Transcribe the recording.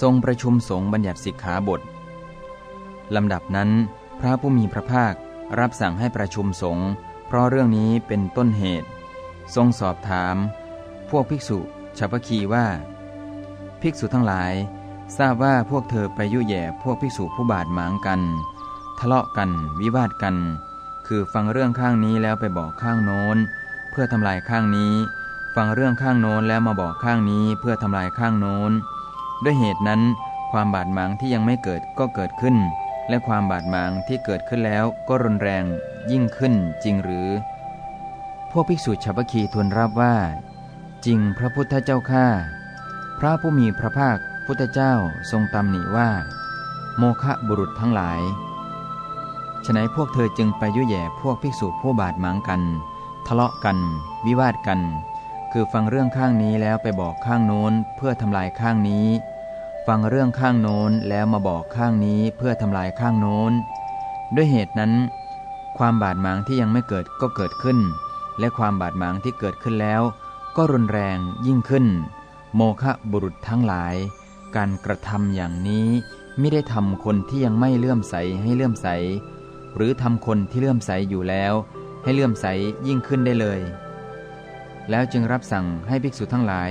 ทรงประชุมสงฆ์บัญญัติสิกขาบทลำดับนั้น พระผู้มีพระภาครับสั่งให้ประชุมสงฆ์เพราะเรื่องนี้เป็นต้นเหตุ ทรงสอบถาม พวกภิกษุชาวพคีว่า ภิกษุทั้งหลาย ทราบว่าพวกเธอไปยุแย่พวกภิกษุผู้บาดหมางกัน ทะเลาะกันวิวาทกัน คือฟังเรื่องข้างนี้แล้วไปบอกข้างโน้น เพื่อทำลายข้างนี้ ฟังเรื่องข้างโน้นแล้วมาบอกข้างนี้ เพื่อทำลายข้างโน้น ด้วยเหตุนั้น ความบาดหมางที่ยังไม่เกิดก็เกิดขึ้น และความบาดหมางที่เกิดขึ้นแล้วก็รุนแรงยิ่งขึ้นจริงหรือ พวกภิกษุชาวพคีทูลรับว่า จริงพระพุทธเจ้าข้าพระผู้มีพระภาคพุทธเจ้าทรงตำหนิว่า โมคะบุรุษทั้งหลายฉนัยพวกเธอจึงไปยุ่ยแย่พวกภิกษุผู้บาดหมางกัน ทะเลาะกัน วิวาทกัน คือฟังเรื่องข้างนี้แล้วไปบอกข้างโน้นเพื่อทำลายข้างนี้ ฟังเรื่องข้างโน้นแล้วมาบอกข้างนี้เพื่อทำลายข้างโน้น ด้วยเหตุนั้น ความบาดหมางที่ยังไม่เกิดก็เกิดขึ้น และความบาดหมางที่เกิดขึ้นแล้ว ก็รุนแรงยิ่งขึ้น โมฆะบุรุษทั้งหลาย การกระทำอย่างนี้ไม่ได้ทำคนที่ยังไม่เลื่อมใสให้เลื่อมใส หรือทำคนที่เลื่อมใสอยู่แล้ว ให้เลื่อมใสยิ่งขึ้นได้เลย แล้วจึงรับสั่งให้ภิกษุทั้งหลาย